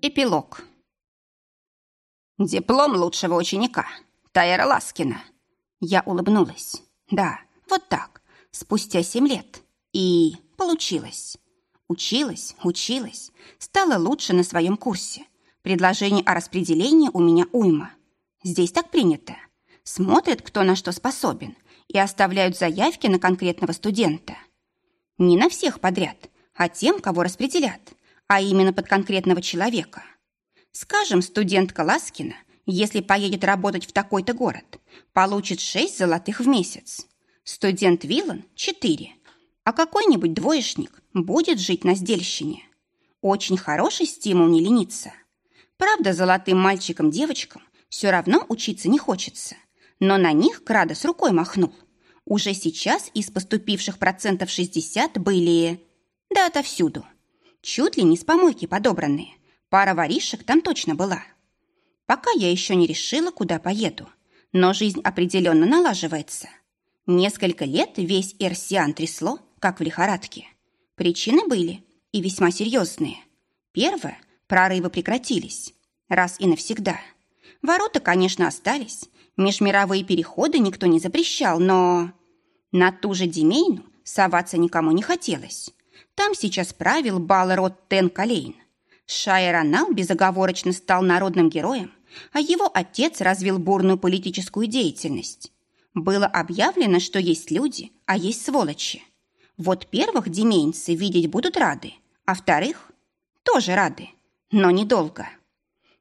Эпилог. Диплом лучшего ученика. Тайра Ласкина. Я улыбнулась. Да, вот так. Спустя семь лет. И получилось. Училась, училась. Стала лучше на своем курсе. Предложений о распределении у меня уйма. Здесь так принято. Смотрят, кто на что способен, и оставляют заявки на конкретного студента. Не на всех подряд, а тем, кого распределят а именно под конкретного человека. Скажем, студентка Ласкина, если поедет работать в такой-то город, получит 6 золотых в месяц. Студент Виллан – 4. А какой-нибудь двоечник будет жить на сдельщине. Очень хороший стимул не лениться. Правда, золотым мальчикам-девочкам все равно учиться не хочется. Но на них Крада с рукой махнул. Уже сейчас из поступивших процентов 60 были... Да отовсюду – Чуть ли не с помойки подобранные. Пара воришек там точно была. Пока я еще не решила, куда поеду. Но жизнь определенно налаживается. Несколько лет весь Эрсиан трясло, как в лихорадке. Причины были, и весьма серьезные. Первое – прорывы прекратились. Раз и навсегда. Ворота, конечно, остались. Межмировые переходы никто не запрещал, но... На ту же Демейну соваться никому не хотелось. Там сейчас правил Балрот Тен Калейн. Шайранал безоговорочно стал народным героем, а его отец развил бурную политическую деятельность. Было объявлено, что есть люди, а есть сволочи. Вот первых демейнцы видеть будут рады, а вторых тоже рады, но недолго.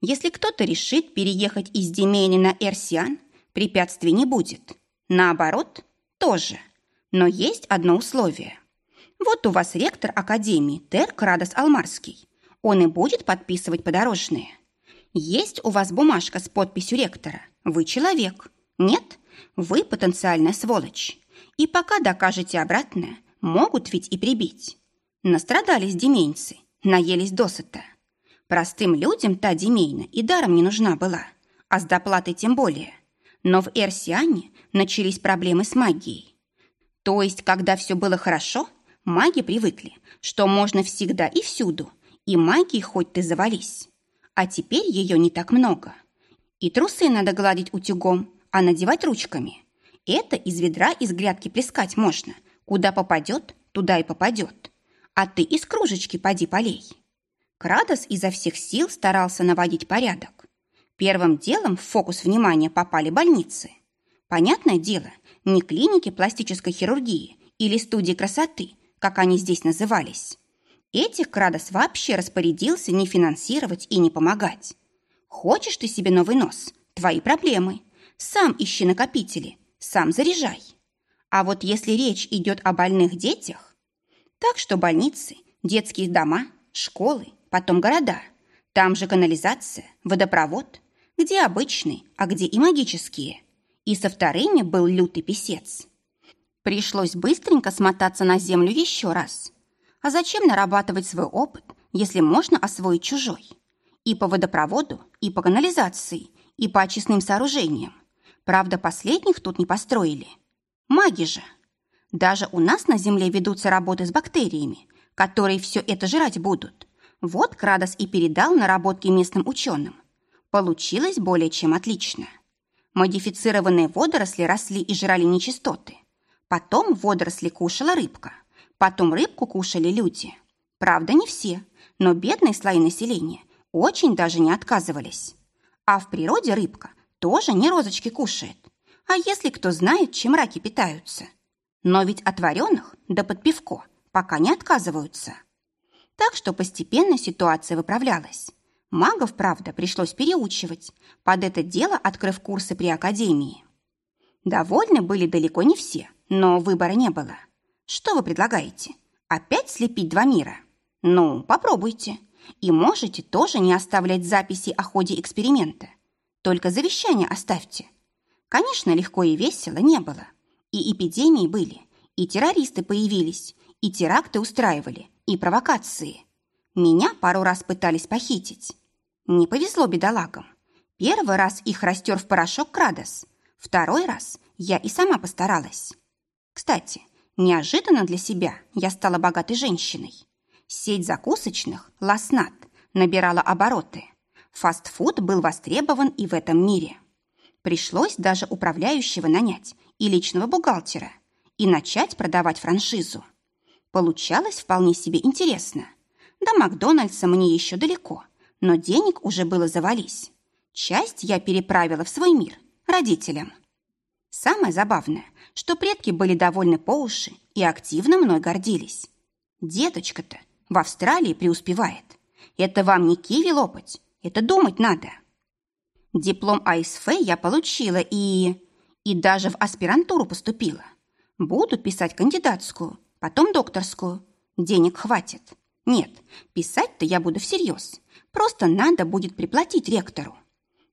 Если кто-то решит переехать из Демейни на Эрсиан, препятствий не будет. Наоборот, тоже. Но есть одно условие. Вот у вас ректор Академии Тер Крадос Алмарский. Он и будет подписывать подорожные. Есть у вас бумажка с подписью ректора. Вы человек. Нет? Вы потенциальная сволочь. И пока докажете обратное, могут ведь и прибить. Настрадались деменцы, наелись досыта. Простым людям та демейна и даром не нужна была, а с доплатой тем более. Но в Эрсиане начались проблемы с магией. То есть, когда все было хорошо – Маги привыкли, что можно всегда и всюду, и магии хоть ты завались. А теперь ее не так много. И трусы надо гладить утюгом, а надевать ручками. Это из ведра из грядки плескать можно. Куда попадет, туда и попадет. А ты из кружечки поди полей. Крадос изо всех сил старался наводить порядок. Первым делом в фокус внимания попали больницы. Понятное дело, не клиники пластической хирургии или студии красоты, как они здесь назывались. Этих Крадос вообще распорядился не финансировать и не помогать. Хочешь ты себе новый нос? Твои проблемы. Сам ищи накопители, сам заряжай. А вот если речь идет о больных детях, так что больницы, детские дома, школы, потом города, там же канализация, водопровод, где обычные, а где и магические. И со вторыми был лютый писец. Пришлось быстренько смотаться на землю еще раз. А зачем нарабатывать свой опыт, если можно освоить чужой? И по водопроводу, и по канализации, и по очистным сооружениям. Правда, последних тут не построили. Маги же. Даже у нас на Земле ведутся работы с бактериями, которые все это жрать будут. Вот Крадос и передал наработки местным ученым. Получилось более чем отлично. Модифицированные водоросли росли и жрали нечистоты. Потом водоросли кушала рыбка. Потом рыбку кушали люди. Правда, не все, но бедные слои населения очень даже не отказывались. А в природе рыбка тоже не розочки кушает. А если кто знает, чем раки питаются? Но ведь от вареных да под пивко пока не отказываются. Так что постепенно ситуация выправлялась. Магов, правда, пришлось переучивать, под это дело открыв курсы при академии. Довольны были далеко не все – но выбора не было. Что вы предлагаете? Опять слепить два мира? Ну, попробуйте. И можете тоже не оставлять записи о ходе эксперимента. Только завещание оставьте. Конечно, легко и весело не было. И эпидемии были, и террористы появились, и теракты устраивали, и провокации. Меня пару раз пытались похитить. Не повезло бедолагам. Первый раз их растер в порошок Крадос. Второй раз я и сама постаралась. Кстати, неожиданно для себя я стала богатой женщиной. Сеть закусочных «Ласнат» набирала обороты. Фастфуд был востребован и в этом мире. Пришлось даже управляющего нанять и личного бухгалтера и начать продавать франшизу. Получалось вполне себе интересно. До Макдональдса мне еще далеко, но денег уже было завались. Часть я переправила в свой мир, родителям. Самое забавное, что предки были довольны по уши и активно мной гордились. Деточка-то в Австралии преуспевает. Это вам не киви лопать, это думать надо. Диплом АСФ я получила и... И даже в аспирантуру поступила. Буду писать кандидатскую, потом докторскую. Денег хватит. Нет, писать-то я буду всерьез. Просто надо будет приплатить ректору.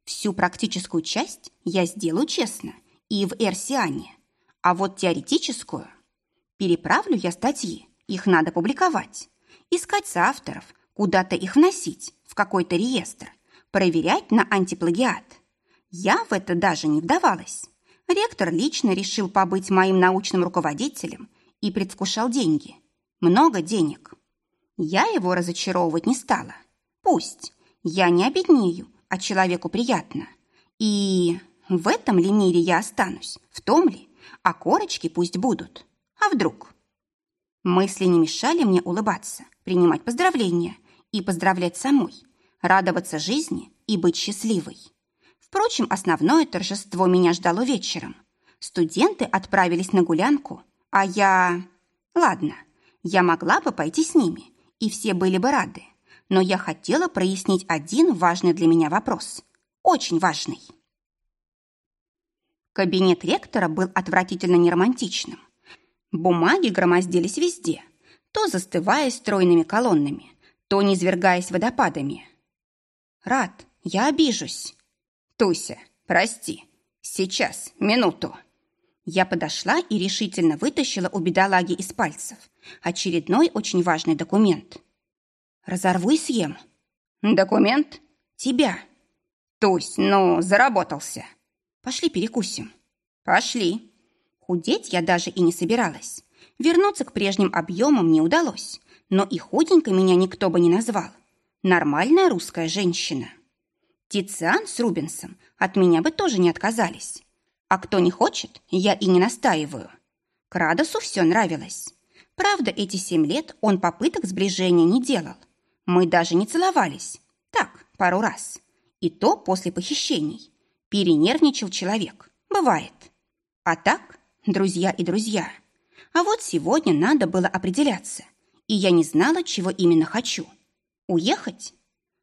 Всю практическую часть я сделаю честно и в Эрсиане. А вот теоретическую... Переправлю я статьи, их надо публиковать. Искать соавторов, куда-то их вносить, в какой-то реестр, проверять на антиплагиат. Я в это даже не вдавалась. Ректор лично решил побыть моим научным руководителем и предвкушал деньги. Много денег. Я его разочаровывать не стала. Пусть. Я не обеднею, а человеку приятно. И в этом ли мире я останусь? В том ли? А корочки пусть будут. А вдруг? Мысли не мешали мне улыбаться, принимать поздравления и поздравлять самой, радоваться жизни и быть счастливой. Впрочем, основное торжество меня ждало вечером. Студенты отправились на гулянку, а я... Ладно, я могла бы пойти с ними, и все были бы рады. Но я хотела прояснить один важный для меня вопрос. Очень важный. Кабинет ректора был отвратительно неромантичным. Бумаги громоздились везде, то застывая стройными колоннами, то низвергаясь водопадами. «Рад, я обижусь». «Туся, прости. Сейчас, минуту». Я подошла и решительно вытащила у бедолаги из пальцев очередной очень важный документ. «Разорву и съем». «Документ? Тебя». «Тусь, ну, заработался». «Пошли перекусим». «Пошли». Худеть я даже и не собиралась. Вернуться к прежним объемам не удалось, но и худенькой меня никто бы не назвал. Нормальная русская женщина. Тициан с Рубенсом от меня бы тоже не отказались. А кто не хочет, я и не настаиваю. Крадосу все нравилось. Правда, эти семь лет он попыток сближения не делал. Мы даже не целовались. Так, пару раз. И то после похищений. Перенервничал человек. Бывает. А так, друзья и друзья. А вот сегодня надо было определяться. И я не знала, чего именно хочу. Уехать?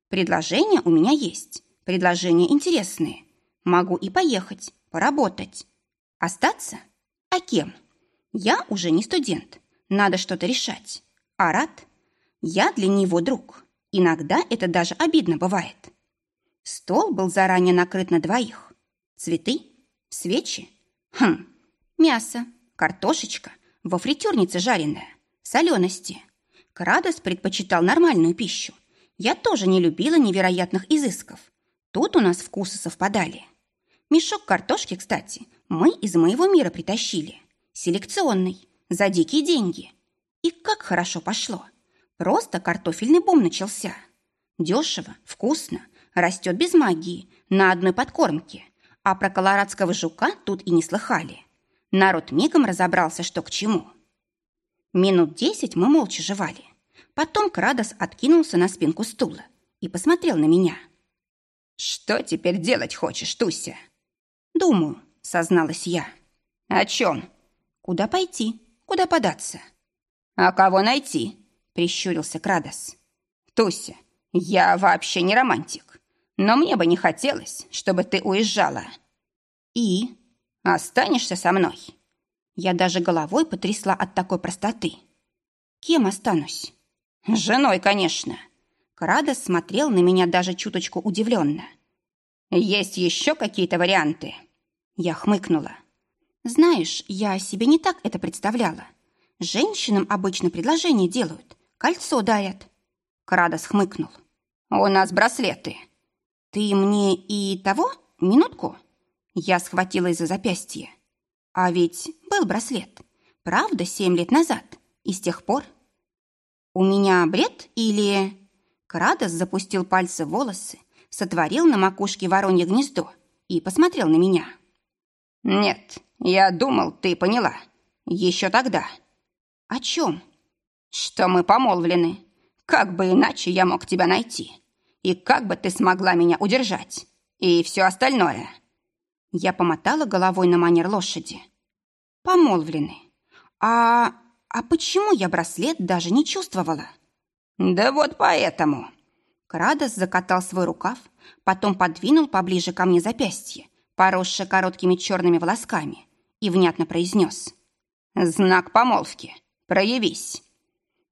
Предложения у меня есть. Предложения интересные. Могу и поехать, поработать. Остаться? А кем? Я уже не студент. Надо что-то решать. А рад? Я для него друг. Иногда это даже обидно бывает. Стол был заранее накрыт на двоих. Цветы? Свечи? Хм, мясо, картошечка, во фритюрнице жареная, солености. Крадос предпочитал нормальную пищу. Я тоже не любила невероятных изысков. Тут у нас вкусы совпадали. Мешок картошки, кстати, мы из моего мира притащили. Селекционный, за дикие деньги. И как хорошо пошло. Просто картофельный бум начался. Дешево, вкусно, растет без магии, на одной подкормке. А про колорадского жука тут и не слыхали. Народ мигом разобрался, что к чему. Минут десять мы молча жевали. Потом Крадос откинулся на спинку стула и посмотрел на меня. «Что теперь делать хочешь, Туся?» «Думаю», — созналась я. «О чем?» «Куда пойти? Куда податься?» «А кого найти?» — прищурился Крадос. «Туся, я вообще не романтик, но мне бы не хотелось, чтобы ты уезжала». «И?» «Останешься со мной?» Я даже головой потрясла от такой простоты. «Кем останусь?» «Женой, конечно». Крадос смотрел на меня даже чуточку удивленно. «Есть еще какие-то варианты?» Я хмыкнула. «Знаешь, я себе не так это представляла. Женщинам обычно предложение делают, кольцо дарят». Крадос хмыкнул. «У нас браслеты». «Ты мне и того? Минутку?» Я схватилась за запястье. А ведь был браслет. Правда, семь лет назад. И с тех пор... У меня бред или... Крадос запустил пальцы в волосы, сотворил на макушке воронье гнездо и посмотрел на меня. «Нет, я думал, ты поняла. Еще тогда». «О чем?» «Что мы помолвлены. Как бы иначе я мог тебя найти? И как бы ты смогла меня удержать? И все остальное?» Я помотала головой на манер лошади. «Помолвлены. А... а почему я браслет даже не чувствовала?» «Да вот поэтому». Крадос закатал свой рукав, потом подвинул поближе ко мне запястье, поросшее короткими черными волосками, и внятно произнес. «Знак помолвки. Проявись».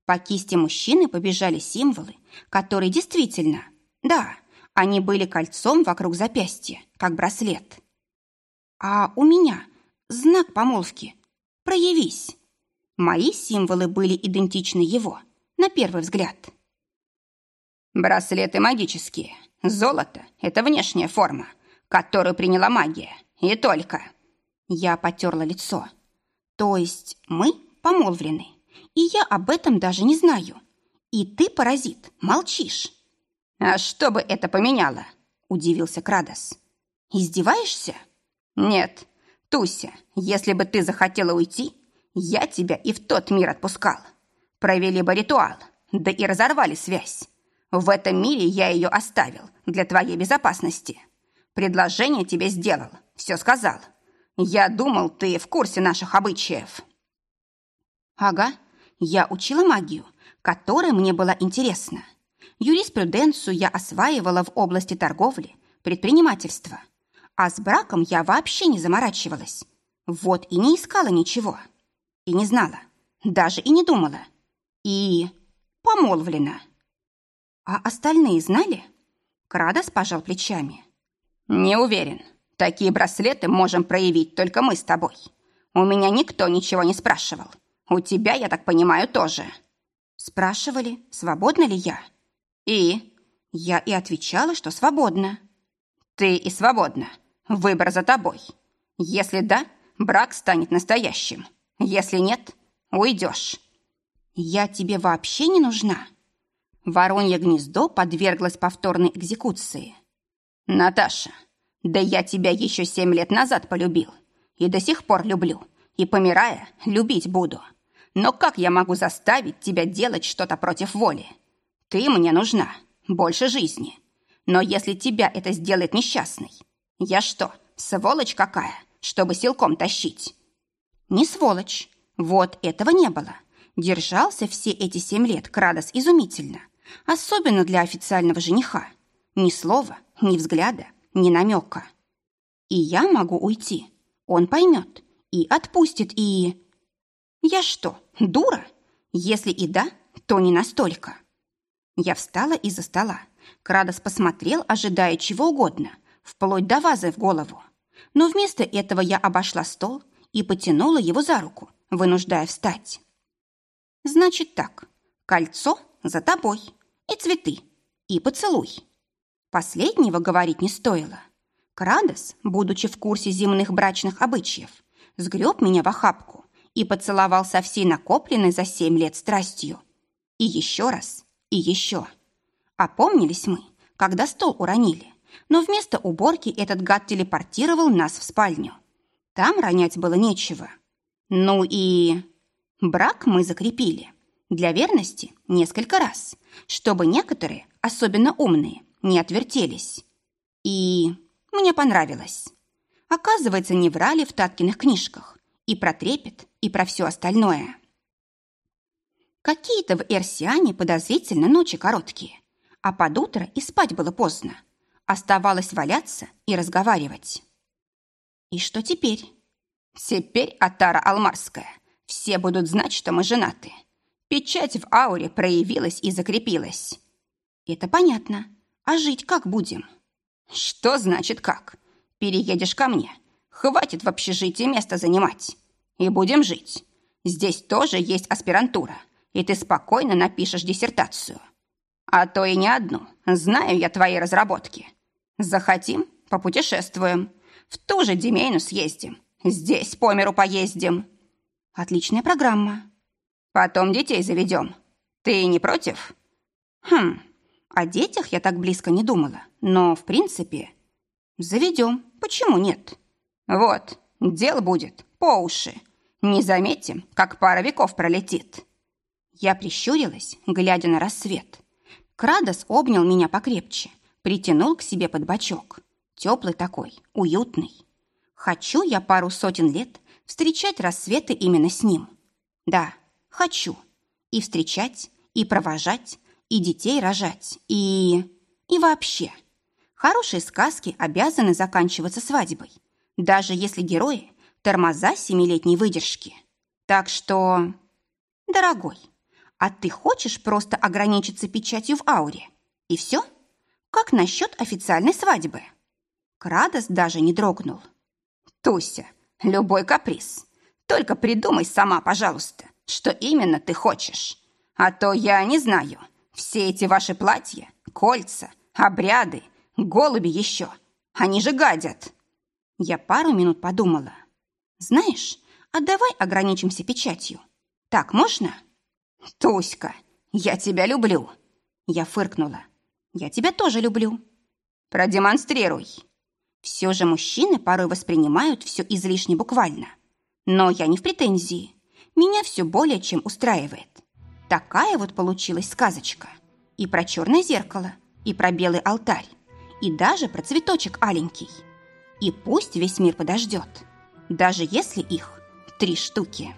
По кисти мужчины побежали символы, которые действительно, да, они были кольцом вокруг запястья, как браслет. А у меня знак помолвки. Проявись. Мои символы были идентичны его, на первый взгляд. Браслеты магические. Золото — это внешняя форма, которую приняла магия. И только. Я потерла лицо. То есть мы помолвлены, и я об этом даже не знаю. И ты, паразит, молчишь. А что бы это поменяло? Удивился Крадос. Издеваешься? Нет. Туся, если бы ты захотела уйти, я тебя и в тот мир отпускал. Провели бы ритуал, да и разорвали связь. В этом мире я ее оставил для твоей безопасности. Предложение тебе сделал, все сказал. Я думал, ты в курсе наших обычаев. Ага, я учила магию, которая мне была интересна. Юриспруденцию я осваивала в области торговли, предпринимательства. А с браком я вообще не заморачивалась. Вот и не искала ничего. И не знала. Даже и не думала. И помолвлена. А остальные знали? Крадос пожал плечами. Не уверен. Такие браслеты можем проявить только мы с тобой. У меня никто ничего не спрашивал. У тебя, я так понимаю, тоже. Спрашивали, свободна ли я. И? Я и отвечала, что свободна. Ты и свободна. Выбор за тобой. Если да, брак станет настоящим. Если нет, уйдешь. Я тебе вообще не нужна. Воронье гнездо подверглось повторной экзекуции. Наташа, да я тебя еще семь лет назад полюбил. И до сих пор люблю. И, помирая, любить буду. Но как я могу заставить тебя делать что-то против воли? Ты мне нужна. Больше жизни. Но если тебя это сделает несчастной, я что, сволочь какая, чтобы силком тащить? Не сволочь. Вот этого не было. Держался все эти семь лет Крадос изумительно. Особенно для официального жениха. Ни слова, ни взгляда, ни намека. И я могу уйти. Он поймет. И отпустит, и... Я что, дура? Если и да, то не настолько. Я встала из-за стола. Крадос посмотрел, ожидая чего угодно, вплоть до вазы в голову. Но вместо этого я обошла стол и потянула его за руку, вынуждая встать. «Значит так, кольцо за тобой, и цветы, и поцелуй». Последнего говорить не стоило. Крадос, будучи в курсе земных брачных обычаев, сгреб меня в охапку и поцеловал со всей накопленной за семь лет страстью. И еще раз, и еще. Опомнились мы, когда стол уронили, но вместо уборки этот гад телепортировал нас в спальню. Там ронять было нечего. Ну и... Брак мы закрепили. Для верности несколько раз, чтобы некоторые, особенно умные, не отвертелись. И мне понравилось. Оказывается, не врали в Таткиных книжках. И про трепет, и про все остальное. Какие-то в Эрсиане подозрительно ночи короткие, а под утро и спать было поздно. Оставалось валяться и разговаривать. И что теперь? Теперь Атара Алмарская. Все будут знать, что мы женаты. Печать в ауре проявилась и закрепилась. Это понятно. А жить как будем? Что значит как? Переедешь ко мне. Хватит в общежитии место занимать. И будем жить. Здесь тоже есть аспирантура, и ты спокойно напишешь диссертацию. А то и не одну. Знаю я твои разработки. Захотим – попутешествуем. В ту же Демейну съездим. Здесь по миру поездим. Отличная программа. Потом детей заведем. Ты не против? Хм, О детях я так близко не думала, но, в принципе, заведем. Почему нет? Вот, дел будет по уши. Не заметим, как пара веков пролетит. Я прищурилась, глядя на рассвет. Крадос обнял меня покрепче, притянул к себе под бочок. Теплый такой, уютный. Хочу я пару сотен лет встречать рассветы именно с ним. Да, хочу. И встречать, и провожать, и детей рожать, и... и вообще. Хорошие сказки обязаны заканчиваться свадьбой, даже если герои – тормоза семилетней выдержки. Так что... Дорогой, а ты хочешь просто ограничиться печатью в ауре? И все? Как насчет официальной свадьбы? Крадос даже не дрогнул. Туся, любой каприз. Только придумай сама, пожалуйста, что именно ты хочешь. А то я не знаю. Все эти ваши платья, кольца, обряды, голуби еще. Они же гадят. Я пару минут подумала. Знаешь, а давай ограничимся печатью. Так можно? Туська, я тебя люблю. Я фыркнула. Я тебя тоже люблю. Продемонстрируй. Все же мужчины порой воспринимают все излишне буквально. Но я не в претензии. Меня все более чем устраивает. Такая вот получилась сказочка. И про черное зеркало, и про белый алтарь, и даже про цветочек аленький. И пусть весь мир подождет, даже если их три штуки.